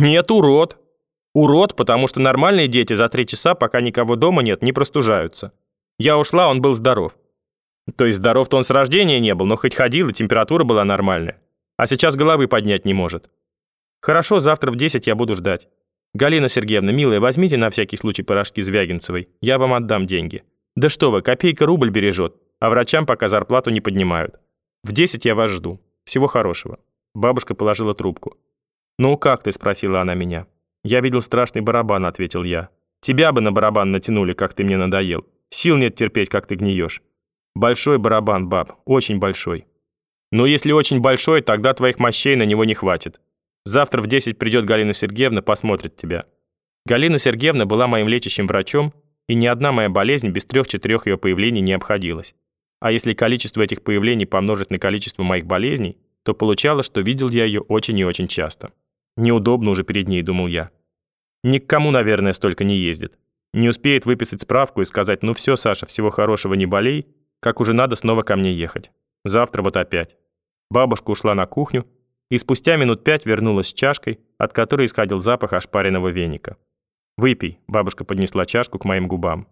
Нет, урод. Урод, потому что нормальные дети за три часа, пока никого дома нет, не простужаются. Я ушла, он был здоров. То есть здоров-то он с рождения не был, но хоть ходил, и температура была нормальная. А сейчас головы поднять не может. Хорошо, завтра в 10 я буду ждать. Галина Сергеевна, милая, возьмите на всякий случай порошки Звягинцевой. Я вам отдам деньги. Да что вы, копейка рубль бережет, а врачам пока зарплату не поднимают. В 10 я вас жду. Всего хорошего. Бабушка положила трубку. «Ну, как ты?» – спросила она меня. «Я видел страшный барабан», – ответил я. «Тебя бы на барабан натянули, как ты мне надоел. Сил нет терпеть, как ты гниешь. Большой барабан, баб, очень большой. Но если очень большой, тогда твоих мощей на него не хватит. Завтра в 10 придет Галина Сергеевна, посмотрит тебя. Галина Сергеевна была моим лечащим врачом, и ни одна моя болезнь без трех-четырех ее появлений не обходилась. А если количество этих появлений помножить на количество моих болезней, то получалось, что видел я ее очень и очень часто. Неудобно уже перед ней, думал я. Ни к кому, наверное, столько не ездит. Не успеет выписать справку и сказать, ну все, Саша, всего хорошего, не болей, как уже надо снова ко мне ехать. Завтра вот опять. Бабушка ушла на кухню и спустя минут пять вернулась с чашкой, от которой исходил запах ошпаренного веника. «Выпей», — бабушка поднесла чашку к моим губам.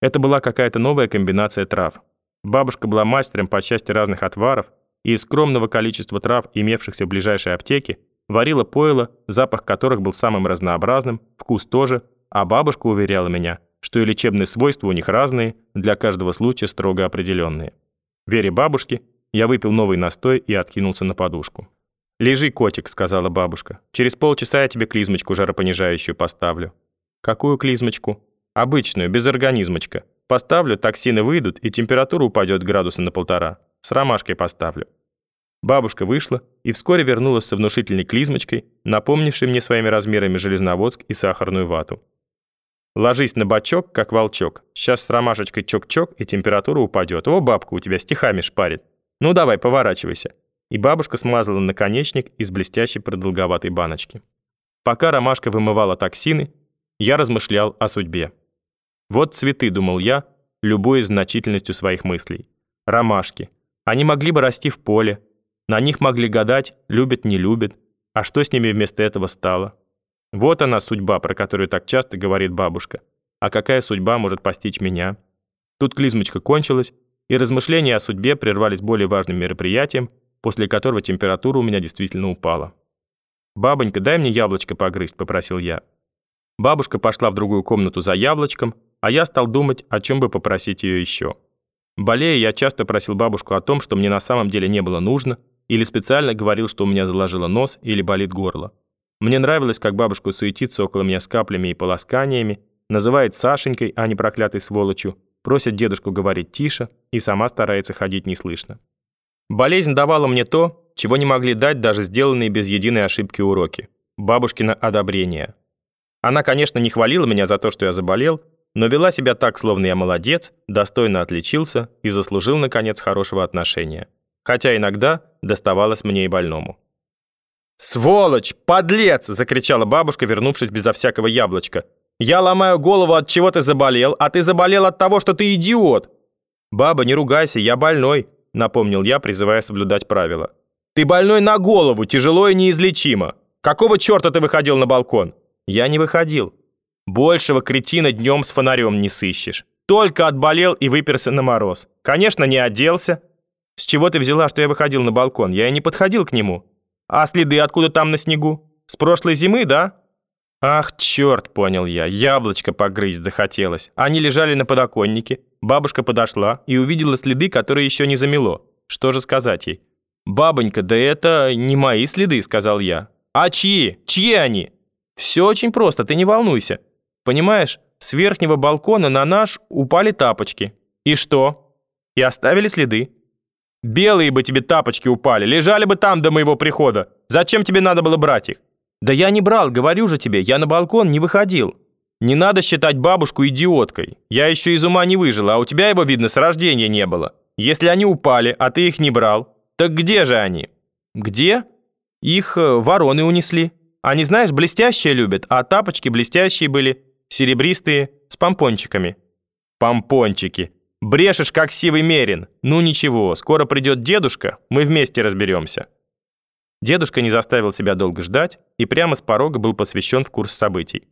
Это была какая-то новая комбинация трав. Бабушка была мастером по части разных отваров, и из скромного количества трав, имевшихся в ближайшей аптеке, варила пойло, запах которых был самым разнообразным, вкус тоже, а бабушка уверяла меня, что и лечебные свойства у них разные, для каждого случая строго определенные. Вере бабушке я выпил новый настой и откинулся на подушку. «Лежи, котик», — сказала бабушка. «Через полчаса я тебе клизмочку жаропонижающую поставлю». «Какую клизмочку?» «Обычную, без организмочка. Поставлю, токсины выйдут, и температура упадет градуса на полтора. С ромашкой поставлю». Бабушка вышла и вскоре вернулась со внушительной клизмочкой, напомнившей мне своими размерами Железноводск и сахарную вату. «Ложись на бочок, как волчок. Сейчас с ромашечкой чок-чок, и температура упадет. О, бабка у тебя стихами шпарит. Ну давай, поворачивайся» и бабушка смазала наконечник из блестящей продолговатой баночки. Пока ромашка вымывала токсины, я размышлял о судьбе. Вот цветы, думал я, любуясь значительностью своих мыслей. Ромашки. Они могли бы расти в поле, на них могли гадать, любят, не любят, а что с ними вместо этого стало? Вот она судьба, про которую так часто говорит бабушка. А какая судьба может постичь меня? Тут клизмочка кончилась, и размышления о судьбе прервались более важным мероприятием – после которого температура у меня действительно упала. «Бабонька, дай мне яблочко погрызть», — попросил я. Бабушка пошла в другую комнату за яблочком, а я стал думать, о чем бы попросить ее еще. Болея, я часто просил бабушку о том, что мне на самом деле не было нужно, или специально говорил, что у меня заложило нос или болит горло. Мне нравилось, как бабушка суетится около меня с каплями и полосканиями, называет Сашенькой, а не проклятой сволочью, просит дедушку говорить тише и сама старается ходить неслышно. Болезнь давала мне то, чего не могли дать даже сделанные без единой ошибки уроки. Бабушкино одобрение. Она, конечно, не хвалила меня за то, что я заболел, но вела себя так, словно я молодец, достойно отличился и заслужил, наконец, хорошего отношения. Хотя иногда доставалось мне и больному. «Сволочь! Подлец!» – закричала бабушка, вернувшись безо всякого яблочка. «Я ломаю голову, от чего ты заболел, а ты заболел от того, что ты идиот!» «Баба, не ругайся, я больной напомнил я, призывая соблюдать правила. «Ты больной на голову, тяжело и неизлечимо. Какого черта ты выходил на балкон?» «Я не выходил. Большего кретина днем с фонарем не сыщешь. Только отболел и выперся на мороз. Конечно, не оделся. С чего ты взяла, что я выходил на балкон? Я и не подходил к нему. А следы откуда там на снегу? С прошлой зимы, да?» «Ах, черт!» — понял я. Яблочко погрызть захотелось. Они лежали на подоконнике. Бабушка подошла и увидела следы, которые еще не замело. Что же сказать ей? «Бабонька, да это не мои следы», — сказал я. «А чьи? Чьи они?» «Все очень просто, ты не волнуйся. Понимаешь, с верхнего балкона на наш упали тапочки. И что? И оставили следы. Белые бы тебе тапочки упали, лежали бы там до моего прихода. Зачем тебе надо было брать их? «Да я не брал, говорю же тебе, я на балкон не выходил». «Не надо считать бабушку идиоткой. Я еще из ума не выжил, а у тебя его, видно, с рождения не было. Если они упали, а ты их не брал, так где же они?» «Где?» «Их э, вороны унесли. Они, знаешь, блестящие любят, а тапочки блестящие были, серебристые, с помпончиками». «Помпончики. Брешешь, как сивый мерин. Ну ничего, скоро придет дедушка, мы вместе разберемся». Дедушка не заставил себя долго ждать и прямо с порога был посвящен в курс событий.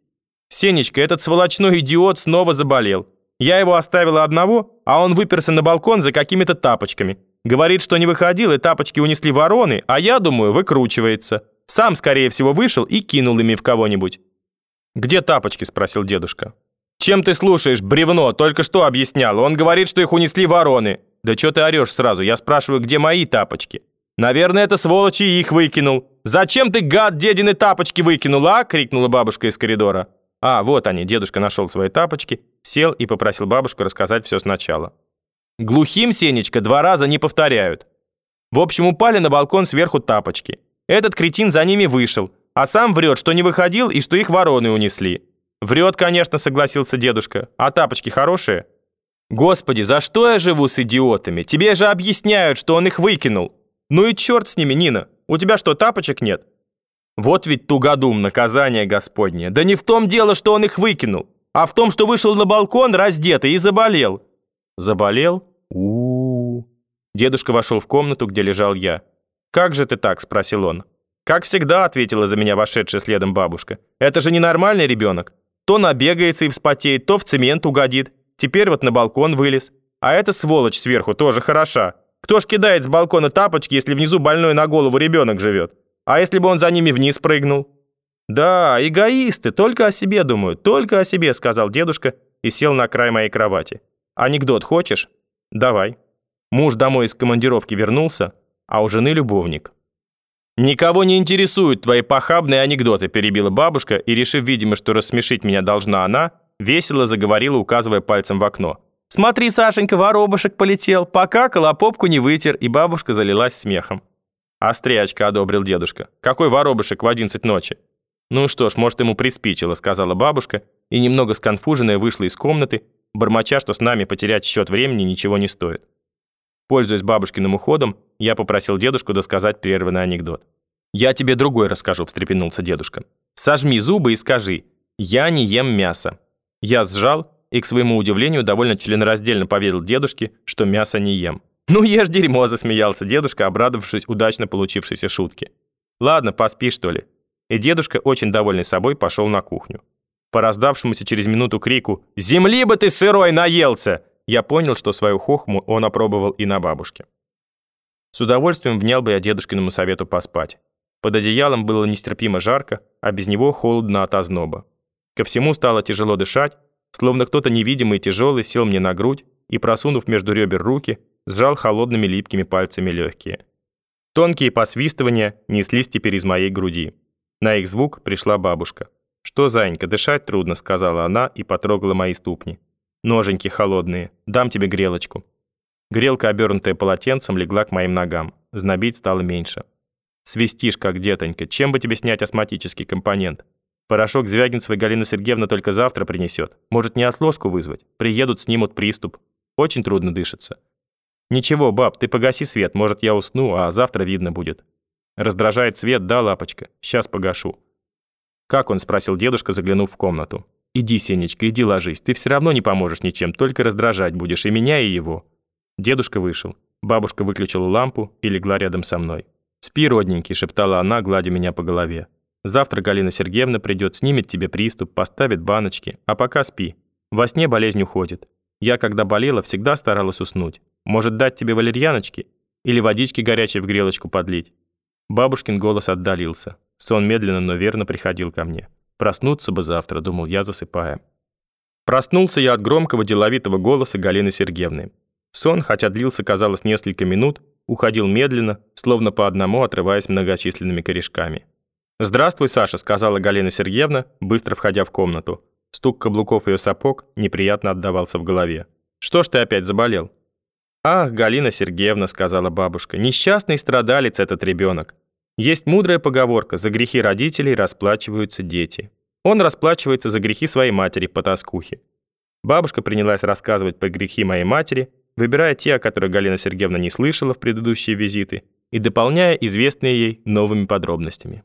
«Сенечка, этот сволочной идиот снова заболел. Я его оставила одного, а он выперся на балкон за какими-то тапочками. Говорит, что не выходил, и тапочки унесли вороны, а я думаю, выкручивается. Сам, скорее всего, вышел и кинул ими в кого-нибудь». «Где тапочки?» – спросил дедушка. «Чем ты слушаешь, бревно? Только что объяснял. Он говорит, что их унесли вороны». «Да что ты орешь сразу? Я спрашиваю, где мои тапочки?» «Наверное, это сволочи их выкинул». «Зачем ты, гад, дедины тапочки выкинул, а?» — крикнула бабушка из коридора. А, вот они, дедушка нашел свои тапочки, сел и попросил бабушку рассказать все сначала. Глухим, Сенечка, два раза не повторяют. В общем, упали на балкон сверху тапочки. Этот кретин за ними вышел, а сам врет, что не выходил и что их вороны унесли. Врет, конечно, согласился дедушка. А тапочки хорошие? Господи, за что я живу с идиотами? Тебе же объясняют, что он их выкинул. Ну и черт с ними, Нина. У тебя что, тапочек нет? Вот ведь тугодум, наказание Господне. Да не в том дело, что он их выкинул, а в том, что вышел на балкон раздетый и заболел. Заболел? у у Дедушка вошел в комнату, где лежал я. «Как же ты так?» – спросил он. «Как всегда», – ответила за меня вошедшая следом бабушка. «Это же ненормальный ребенок. То набегается и вспотеет, то в цемент угодит. Теперь вот на балкон вылез. А эта сволочь сверху тоже хороша. Кто ж кидает с балкона тапочки, если внизу больной на голову ребенок живет? А если бы он за ними вниз прыгнул? Да, эгоисты, только о себе думают, только о себе, сказал дедушка и сел на край моей кровати. Анекдот хочешь? Давай. Муж домой из командировки вернулся, а у жены любовник. «Никого не интересуют твои похабные анекдоты», перебила бабушка и, решив, видимо, что рассмешить меня должна она, весело заговорила, указывая пальцем в окно. «Смотри, Сашенька, воробушек полетел, покакал, а попку не вытер», и бабушка залилась смехом. «Острячка», — одобрил дедушка. «Какой воробушек в одиннадцать ночи?» «Ну что ж, может, ему приспичило», — сказала бабушка, и немного сконфуженная вышла из комнаты, бормоча, что с нами потерять счет времени ничего не стоит. Пользуясь бабушкиным уходом, я попросил дедушку досказать прерванный анекдот. «Я тебе другой расскажу», — встрепенулся дедушка. «Сожми зубы и скажи, я не ем мясо». Я сжал и, к своему удивлению, довольно членораздельно поведал дедушке, что мясо не ем. «Ну, ешь дерьмо», — засмеялся дедушка, обрадовавшись удачно получившейся шутке. «Ладно, поспи, что ли». И дедушка, очень довольный собой, пошел на кухню. По раздавшемуся через минуту крику «Земли бы ты сырой наелся!» я понял, что свою хохму он опробовал и на бабушке. С удовольствием внял бы я дедушкиному совету поспать. Под одеялом было нестерпимо жарко, а без него холодно от озноба. Ко всему стало тяжело дышать, словно кто-то невидимый и тяжелый сел мне на грудь и, просунув между ребер руки, сжал холодными липкими пальцами легкие. Тонкие посвистывания неслись теперь из моей груди. На их звук пришла бабушка. «Что, зайенька, дышать трудно», — сказала она и потрогала мои ступни. «Ноженьки холодные, дам тебе грелочку». Грелка, обернутая полотенцем, легла к моим ногам. Знобить стало меньше. «Свистишь, как детонька, чем бы тебе снять астматический компонент?» Порошок Звягинцева Галина Сергеевна только завтра принесет. Может, не отложку вызвать? Приедут, снимут приступ. Очень трудно дышится. «Ничего, баб, ты погаси свет, может, я усну, а завтра видно будет». Раздражает свет, да, лапочка? Сейчас погашу. «Как он?» – спросил дедушка, заглянув в комнату. «Иди, Сенечка, иди ложись. Ты все равно не поможешь ничем, только раздражать будешь и меня, и его». Дедушка вышел. Бабушка выключила лампу и легла рядом со мной. «Спи, родненький», – шептала она, гладя меня по голове. «Завтра Галина Сергеевна придет, снимет тебе приступ, поставит баночки, а пока спи. Во сне болезнь уходит. Я, когда болела, всегда старалась уснуть. Может, дать тебе валерьяночки? Или водички горячей в грелочку подлить?» Бабушкин голос отдалился. Сон медленно, но верно приходил ко мне. «Проснуться бы завтра», — думал я, засыпая. Проснулся я от громкого деловитого голоса Галины Сергеевны. Сон, хотя длился, казалось, несколько минут, уходил медленно, словно по одному отрываясь многочисленными корешками. «Здравствуй, Саша», — сказала Галина Сергеевна, быстро входя в комнату. Стук каблуков ее сапог неприятно отдавался в голове. «Что ж ты опять заболел?» «Ах, Галина Сергеевна», — сказала бабушка, — «несчастный страдалец этот ребенок. Есть мудрая поговорка «за грехи родителей расплачиваются дети». Он расплачивается за грехи своей матери по тоскухе. Бабушка принялась рассказывать про грехи моей матери, выбирая те, о которых Галина Сергеевна не слышала в предыдущие визиты, и дополняя известные ей новыми подробностями.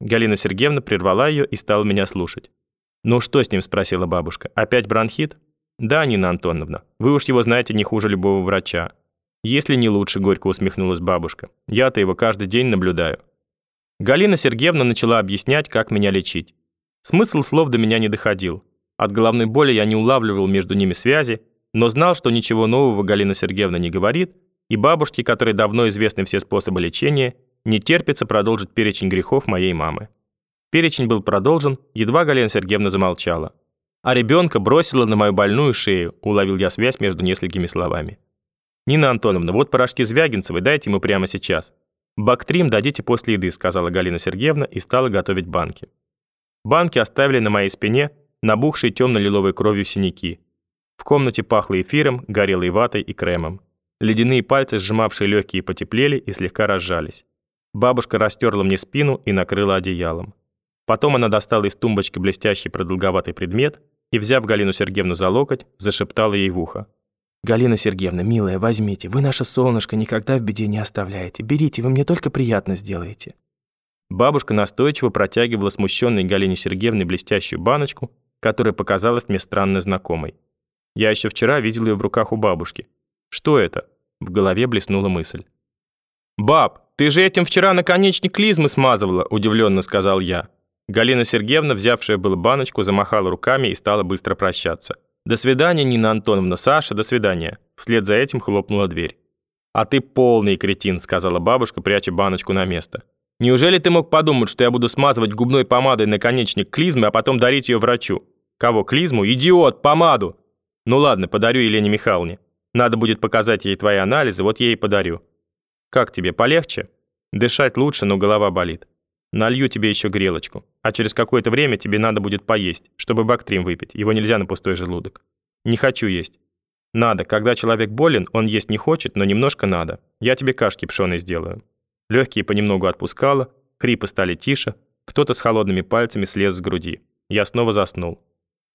Галина Сергеевна прервала ее и стала меня слушать. «Ну что с ним?» – спросила бабушка. «Опять бронхит?» «Да, Нина Антоновна, вы уж его знаете не хуже любого врача». «Если не лучше», – горько усмехнулась бабушка. «Я-то его каждый день наблюдаю». Галина Сергеевна начала объяснять, как меня лечить. Смысл слов до меня не доходил. От головной боли я не улавливал между ними связи, но знал, что ничего нового Галина Сергеевна не говорит, и бабушке, которой давно известны все способы лечения, не терпится продолжить перечень грехов моей мамы. Перечень был продолжен, едва Галина Сергеевна замолчала. А ребенка бросила на мою больную шею, уловил я связь между несколькими словами. «Нина Антоновна, вот порошки Звягинцевой, дайте ему прямо сейчас». «Бактрим дадите после еды», сказала Галина Сергеевна и стала готовить банки. Банки оставили на моей спине набухшие темно-лиловой кровью синяки. В комнате пахло эфиром, горелой ватой и кремом. Ледяные пальцы, сжимавшие легкие, потеплели и слегка разжались. Бабушка растерла мне спину и накрыла одеялом. Потом она достала из тумбочки блестящий продолговатый предмет и, взяв Галину Сергеевну за локоть, зашептала ей в ухо. «Галина Сергеевна, милая, возьмите. Вы наше солнышко никогда в беде не оставляете. Берите, вы мне только приятно сделаете». Бабушка настойчиво протягивала смущенной Галине Сергеевне блестящую баночку, которая показалась мне странно знакомой. Я еще вчера видел ее в руках у бабушки. Что это? В голове блеснула мысль. «Баб, ты же этим вчера наконечник клизмы смазывала», удивленно сказал я. Галина Сергеевна, взявшая было баночку, замахала руками и стала быстро прощаться. «До свидания, Нина Антоновна, Саша, до свидания». Вслед за этим хлопнула дверь. «А ты полный кретин», сказала бабушка, пряча баночку на место. «Неужели ты мог подумать, что я буду смазывать губной помадой наконечник клизмы, а потом дарить ее врачу?» «Кого, клизму? Идиот, помаду!» «Ну ладно, подарю Елене Михайловне. Надо будет показать ей твои анализы, вот ей и подарю». «Как тебе, полегче?» «Дышать лучше, но голова болит. Налью тебе еще грелочку, а через какое-то время тебе надо будет поесть, чтобы бактрим выпить, его нельзя на пустой желудок». «Не хочу есть». «Надо, когда человек болен, он есть не хочет, но немножко надо. Я тебе кашки пшеной сделаю». Легкие понемногу отпускало, хрипы стали тише, кто-то с холодными пальцами слез с груди. Я снова заснул.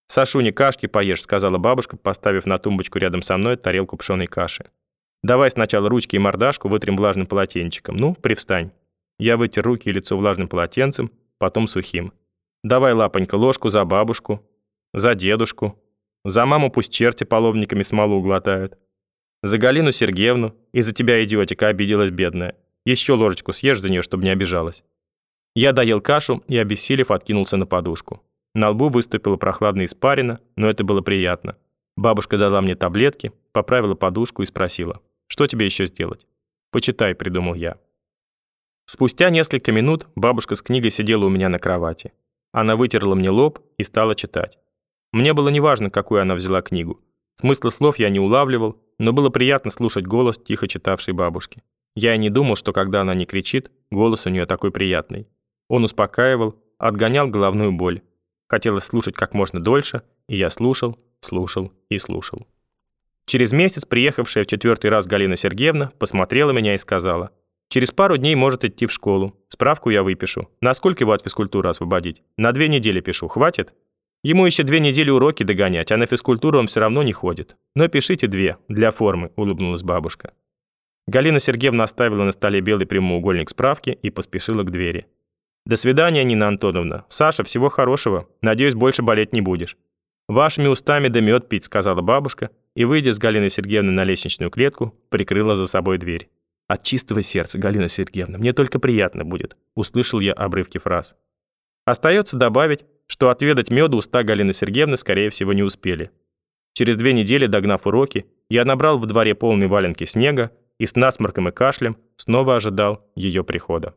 «Сашуня, кашки поешь», — сказала бабушка, поставив на тумбочку рядом со мной тарелку пшеной каши. «Давай сначала ручки и мордашку вытрем влажным полотенчиком. Ну, привстань». Я вытер руки и лицо влажным полотенцем, потом сухим. «Давай, лапонька, ложку за бабушку, за дедушку, за маму пусть черти половниками смолу глотают, за Галину Сергеевну, из-за тебя, идиотика, обиделась бедная. Еще ложечку съешь за нее, чтобы не обижалась». Я доел кашу и, обессилев, откинулся на подушку. На лбу выступила прохладная испарина, но это было приятно. Бабушка дала мне таблетки, поправила подушку и спросила, «Что тебе еще сделать?» «Почитай», — придумал я. Спустя несколько минут бабушка с книгой сидела у меня на кровати. Она вытерла мне лоб и стала читать. Мне было неважно, какую она взяла книгу. Смысла слов я не улавливал, но было приятно слушать голос тихо читавшей бабушки. Я и не думал, что когда она не кричит, голос у нее такой приятный. Он успокаивал, отгонял головную боль. Хотелось слушать как можно дольше, и я слушал, слушал и слушал. Через месяц приехавшая в четвертый раз Галина Сергеевна посмотрела меня и сказала, «Через пару дней может идти в школу. Справку я выпишу. На сколько его от физкультуры освободить? На две недели пишу. Хватит?» Ему еще две недели уроки догонять, а на физкультуру он все равно не ходит. Но пишите две, для формы», — улыбнулась бабушка. Галина Сергеевна оставила на столе белый прямоугольник справки и поспешила к двери. «До свидания, Нина Антоновна. Саша, всего хорошего. Надеюсь, больше болеть не будешь». «Вашими устами да мед пить», — сказала бабушка, и, выйдя с Галиной Сергеевной на лестничную клетку, прикрыла за собой дверь. «От чистого сердца, Галина Сергеевна, мне только приятно будет», — услышал я обрывки фраз. Остается добавить, что отведать меду уста Галины Сергеевны, скорее всего, не успели. Через две недели, догнав уроки, я набрал в дворе полные валенки снега и с насморком и кашлем снова ожидал ее прихода.